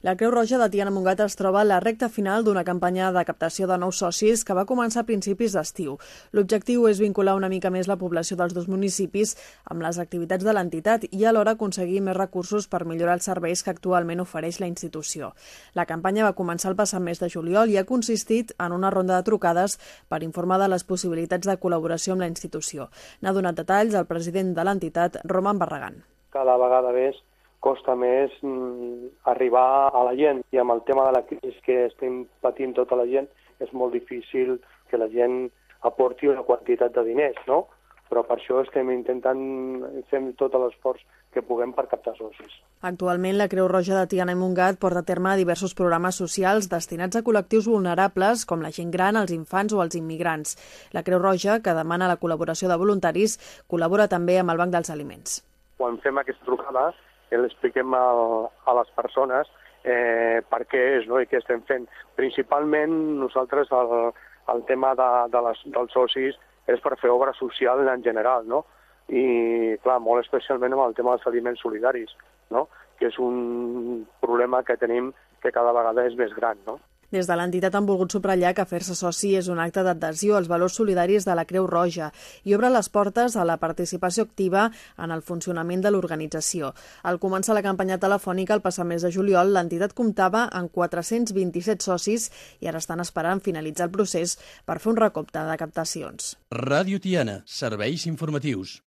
La Creu Roja de Tiana Montgat es troba a la recta final d'una campanya de captació de nous socis que va començar a principis d'estiu. L'objectiu és vincular una mica més la població dels dos municipis amb les activitats de l'entitat i alhora aconseguir més recursos per millorar els serveis que actualment ofereix la institució. La campanya va començar el passat mes de juliol i ha consistit en una ronda de trucades per informar de les possibilitats de col·laboració amb la institució. N'ha donat detalls el president de l'entitat, Roman Barragán. Cada vegada més costa més mm, arribar a la gent i amb el tema de la crisi que estem patint tota la gent és molt difícil que la gent aporti una quantitat de diners, no? Però per això estem intentant, fem tot l'esforç que puguem per captar socis. Actualment, la Creu Roja de Tiana i Montgat porta a terme diversos programes socials destinats a col·lectius vulnerables com la gent gran, els infants o els immigrants. La Creu Roja, que demana la col·laboració de voluntaris, col·labora també amb el Banc dels Aliments. Quan fem aquesta trucada, l'expliquem a, a les persones eh, per què és no? i què estem fent. Principalment nosaltres el, el tema de, de les, dels socis és per fer obra social en general, no? I, clar, molt especialment amb el tema dels aliments solidaris, no? que és un problema que tenim que cada vegada és més gran, no? Des de l'entitat han volgut subratllar que fer-se soci és un acte d'adhesió als valors solidaris de la Creu Roja i obre les portes a la participació activa en el funcionament de l'organització. Al començar la campanya telefònica el passat mes de juliol, l'entitat comptava amb 427 socis i ara estan esperant finalitzar el procés per fer un recompte de captacions. Ràdio Tiana, serveis informatius.